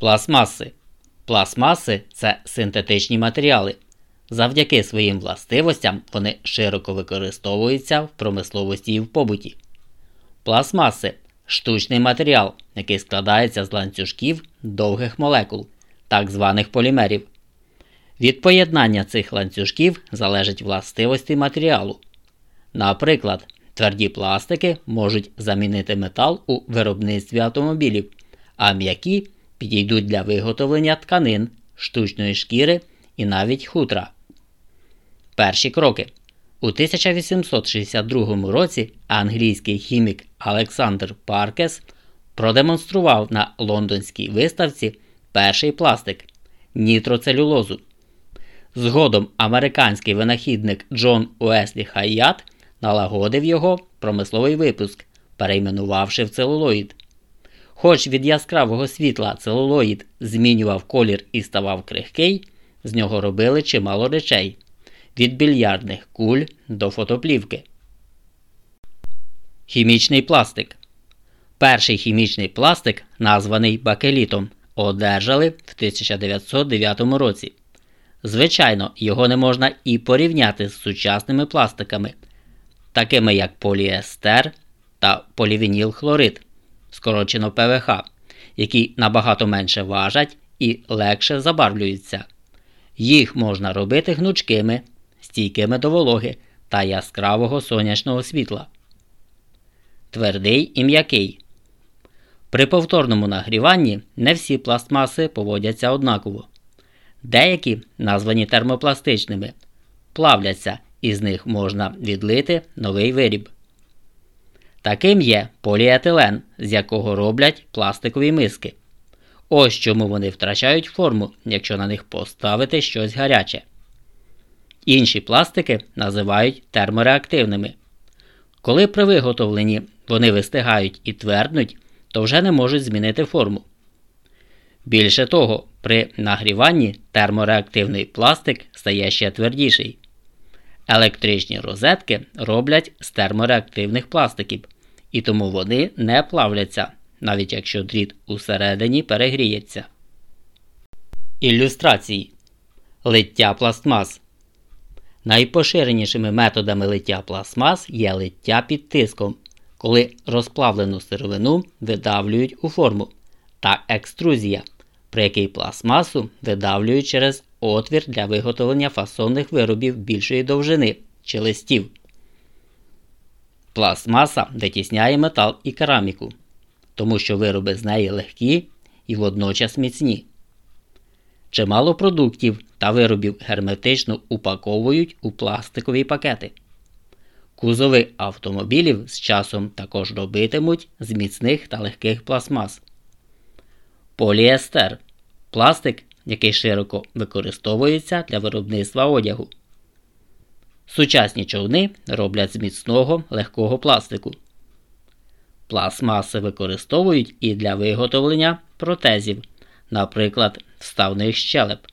Пластмаси. Пластмаси це синтетичні матеріали. Завдяки своїм властивостям вони широко використовуються в промисловості і в побуті. Пластмаси штучний матеріал, який складається з ланцюжків довгих молекул, так званих полімерів. Від поєднання цих ланцюжків залежать властивості матеріалу. Наприклад, тверді пластики можуть замінити метал у виробництві автомобілів, а м'які підійдуть для виготовлення тканин, штучної шкіри і навіть хутра. Перші кроки. У 1862 році англійський хімік Олександр Паркес продемонстрував на лондонській виставці перший пластик нітроцелюлозу. Згодом американський винахідник Джон Уеслі Хайят налагодив його промисловий випуск, перейменувавши в целулоїд. Хоч від яскравого світла целулоїд змінював колір і ставав крихкий, з нього робили чимало речей від більярдних куль до фотоплівки. Хімічний пластик. Перший хімічний пластик, названий бакелітом, одержали в 1909 році. Звичайно, його не можна і порівняти з сучасними пластиками, такими як поліестер та полівінілхлорид, скорочено ПВХ, які набагато менше важать і легше забарвлюються. Їх можна робити гнучкими, стійкими до вологи та яскравого сонячного світла. Твердий і м'який. При повторному нагріванні не всі пластмаси поводяться однаково. Деякі, названі термопластичними, плавляться і з них можна відлити новий виріб. Таким є поліетилен, з якого роблять пластикові миски. Ось чому вони втрачають форму, якщо на них поставити щось гаряче. Інші пластики називають термореактивними. Коли при виготовленні вони вистигають і тверднуть, то вже не можуть змінити форму. Більше того, при нагріванні термореактивний пластик стає ще твердіший. Електричні розетки роблять з термореактивних пластиків, і тому вони не плавляться, навіть якщо дріт усередині перегріється. Ілюстрації Лиття пластмас. Найпоширенішими методами лиття пластмас є лиття під тиском, коли розплавлену сировину видавлюють у форму, та екструзія, при якій пластмасу видавлюють через отвір для виготовлення фасонних виробів більшої довжини чи листів. Пластмаса витісняє метал і кераміку, тому що вироби з неї легкі і водночас міцні. Чимало продуктів та виробів герметично упаковують у пластикові пакети. Кузови автомобілів з часом також робитимуть з міцних та легких пластмас. Поліестер пластик, який широко використовується для виробництва одягу. Сучасні човни роблять з міцного легкого пластику. Пластмаси використовують і для виготовлення протезів, наприклад, вставних щелеп.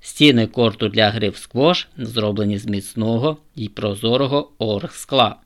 Стіни корту для гри в сквош зроблені з міцного і прозорого оргскла.